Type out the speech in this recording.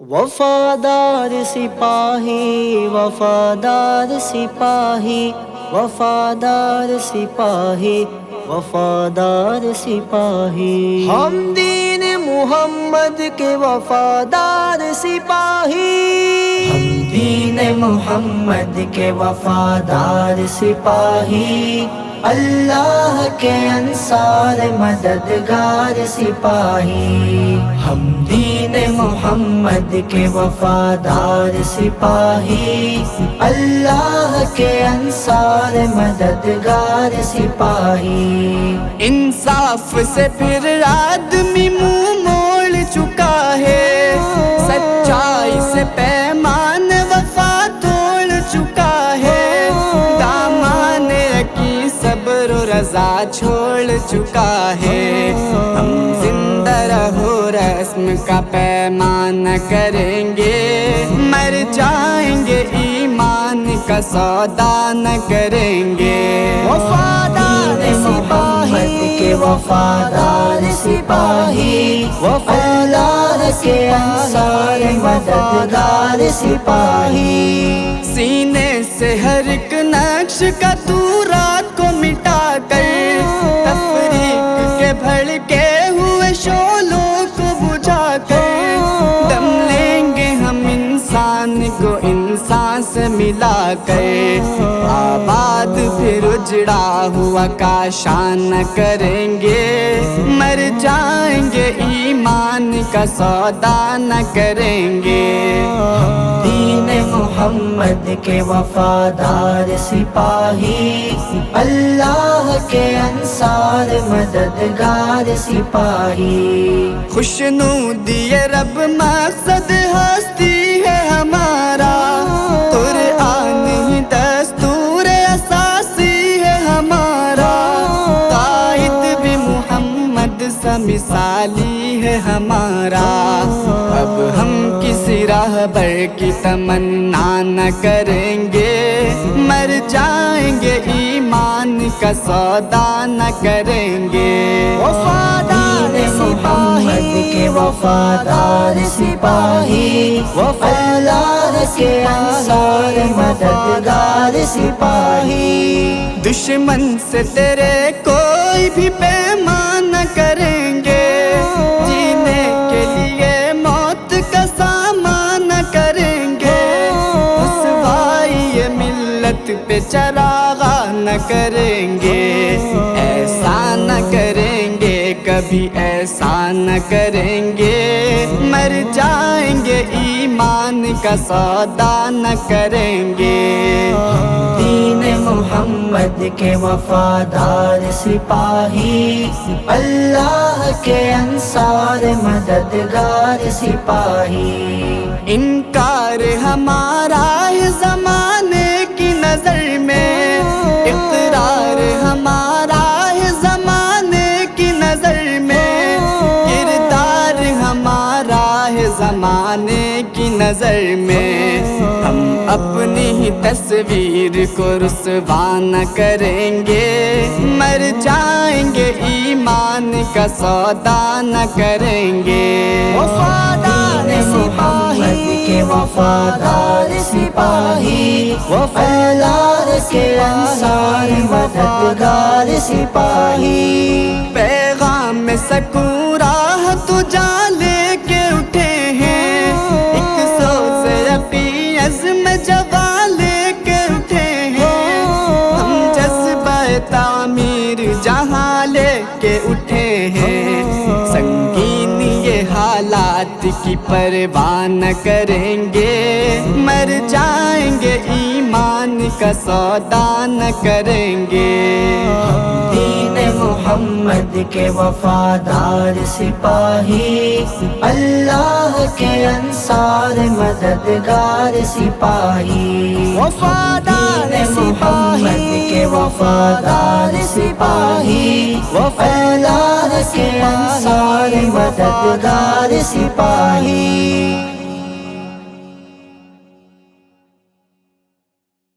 وفادار سپاہی وفادار سپاہی وفادار سپاہی وفادار سپاہی۔ ہم دین محمد کے وفادار سپاہی۔ ہم دین محمد کے وفادار سپاہی۔ اللہ کے انصار مددگار سپاہی ہم دین محمد کے وفادار سپاہی اللہ کے انصار مددگار سپاہی انصاف سے پھر آدمی منہ موڑ چکا ہے سچائی سے پیمان صبر چھوڑ چکا ہے۔ ہم زندہ رہو، رسم کا پیمان کریں گے۔ مر جائیں گے، ایمان کا سودا نہ کریں گے۔ وفادار سپاہی کے وفادار سپاہی۔ وفادار کے انصار مددگار سپاہی۔ سینے سے ہر ایک نقش کا تو انسان سے ملا کر آباد پھر اجڑا ہوا کا شان کریں گے؟ مر جائیں گے، ایمان کا سودا نہ کریں گے۔ دین محمد کے وفادار سپاہی، اللہ کے انصار مددگار سپاہی۔ خوشنو دیے رب مقصد ہستی مثالی ہے ہمارا۔ اب ہم کسی راہ بر کی تمنا نہ کریں گے۔ مر جائیں گے ایمان کا سودا نہ کریں گے۔ وفادار سپاہی وفادار سپاہی۔ وفادار کے انصار مددگار سپاہی۔ دشمن سے تیرے کوئی بھی پیمان چراغا نہ کریں گے، ایسا نہ کریں گے، کبھی ایسا نہ کریں گے۔ مر جائیں گے، ایمان کا سودا نہ کریں گے۔ دین محمد کے وفادار سپاہی، اللہ کے انصار مددگار سپاہی۔ انکار ہمارا ہے زمانے کی نظر میں ہم اپنی ہی تصویر کو رسوا نہ کریں گے۔ مر جائیں گے ایمان کا سودا نہ کریں گے۔ وفادار سپاہی کے وفادار سپاہی۔ وفادار کے انصار مددگار سپاہی۔ پیغام سکون کے اٹھے ہیں۔ سنگین یہ حالات کی پرواہ نہ کریں گے۔ مر جائیں گے، ایمان کا سودا نہ کریں گے۔ محمد کے وفادار سپاہی اللہ کے انصار مددگار سپاہی۔ وفادار محمد کے وفادار سپاہی۔ وفادار کے انصار مددگار سپاہی۔